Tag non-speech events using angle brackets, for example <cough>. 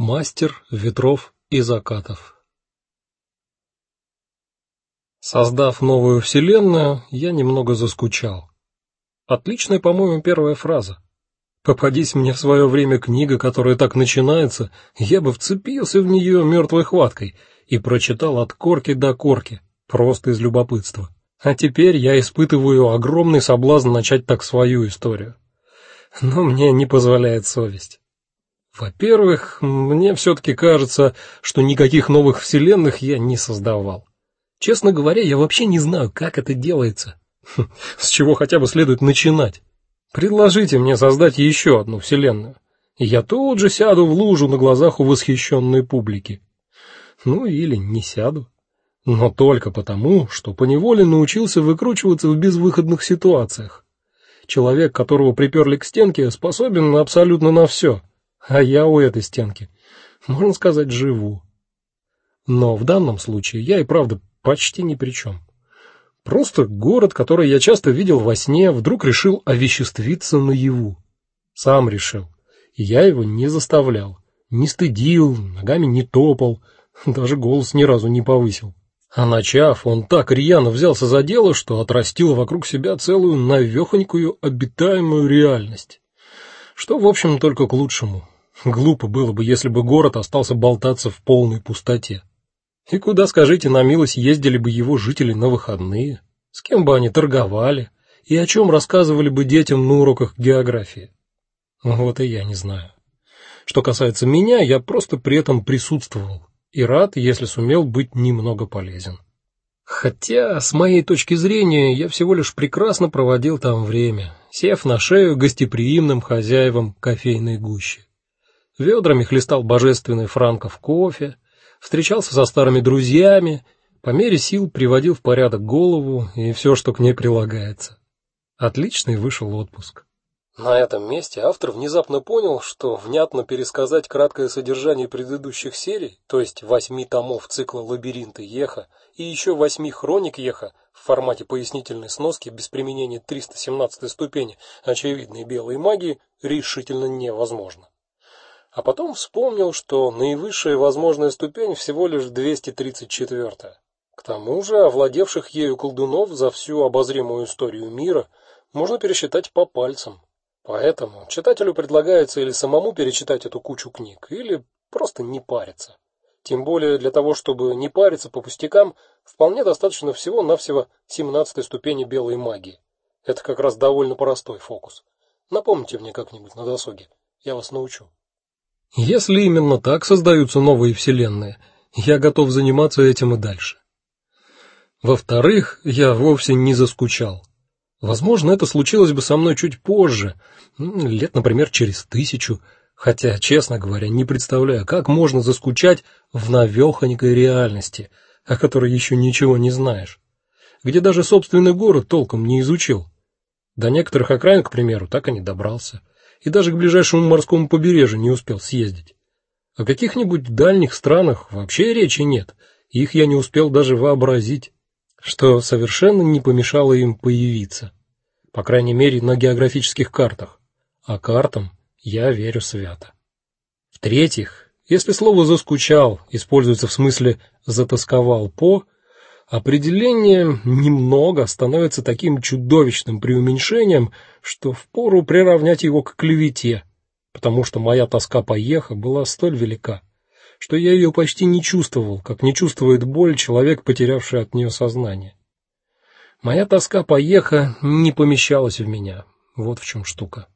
Мастер ветров и закатов. Создав новую вселенную, я немного заскучал. Отличная, по-моему, первая фраза. Попадись мне в свое время книга, которая так начинается, я бы вцепился в нее мертвой хваткой и прочитал от корки до корки, просто из любопытства. А теперь я испытываю огромный соблазн начать так свою историю. Но мне не позволяет совесть. Во-первых, мне все таки кажется, что никаких новых вселенных я не создавал. Честно говоря, я вообще не знаю, как это делается. <laughs> С чего хотя бы следует начинать? Предложите мне создать еще одну вселенную, и я тут же сяду в лужу на глазах у восхищенной публики. Ну или не сяду, но только потому, что поневоле научился выкручиваться в безвыходных ситуациях. Человек, которого приперли к стенке, способен абсолютно на все а я у этой стенки, можно сказать, живу. Но в данном случае я и правда почти ни при чем. Просто город, который я часто видел во сне, вдруг решил овеществиться наяву. Сам решил. И я его не заставлял, не стыдил, ногами не топал, даже голос ни разу не повысил. А начав, он так рьяно взялся за дело, что отрастил вокруг себя целую навехонькую обитаемую реальность. Что, в общем, только к лучшему. Глупо было бы, если бы город остался болтаться в полной пустоте. И куда, скажите, на милость ездили бы его жители на выходные? С кем бы они торговали? И о чем рассказывали бы детям на уроках географии? Вот и я не знаю. Что касается меня, я просто при этом присутствовал и рад, если сумел быть немного полезен. Хотя, с моей точки зрения, я всего лишь прекрасно проводил там время, сев на шею гостеприимным хозяевам кофейной гущи ведрами хлестал божественный франков кофе, встречался со старыми друзьями, по мере сил приводил в порядок голову и все, что к ней прилагается. Отличный вышел отпуск. На этом месте автор внезапно понял, что внятно пересказать краткое содержание предыдущих серий, то есть восьми томов цикла Лабиринты Еха и еще восьми хроник Еха в формате пояснительной сноски без применения 317 ступени очевидной белой магии решительно невозможно а потом вспомнил, что наивысшая возможная ступень всего лишь 234-я. К тому же, овладевших ею колдунов за всю обозримую историю мира можно пересчитать по пальцам. Поэтому читателю предлагается или самому перечитать эту кучу книг, или просто не париться. Тем более для того, чтобы не париться по пустякам, вполне достаточно всего-навсего 17-й ступени белой магии. Это как раз довольно простой фокус. Напомните мне как-нибудь на досуге. Я вас научу. Если именно так создаются новые вселенные, я готов заниматься этим и дальше. Во-вторых, я вовсе не заскучал. Возможно, это случилось бы со мной чуть позже, лет, например, через тысячу, хотя, честно говоря, не представляю, как можно заскучать в навёхонькой реальности, о которой еще ничего не знаешь, где даже собственный город толком не изучил. До некоторых окраин, к примеру, так и не добрался и даже к ближайшему морскому побережью не успел съездить. О каких-нибудь дальних странах вообще речи нет. Их я не успел даже вообразить, что совершенно не помешало им появиться. По крайней мере, на географических картах. А картам я верю свято. В-третьих, если слово заскучал используется в смысле затасковал по, Определение немного становится таким чудовищным преуменьшением, что впору приравнять его к клевете, потому что моя тоска по Еха была столь велика, что я ее почти не чувствовал, как не чувствует боль человек, потерявший от нее сознание. Моя тоска по Еха не помещалась в меня. Вот в чем штука.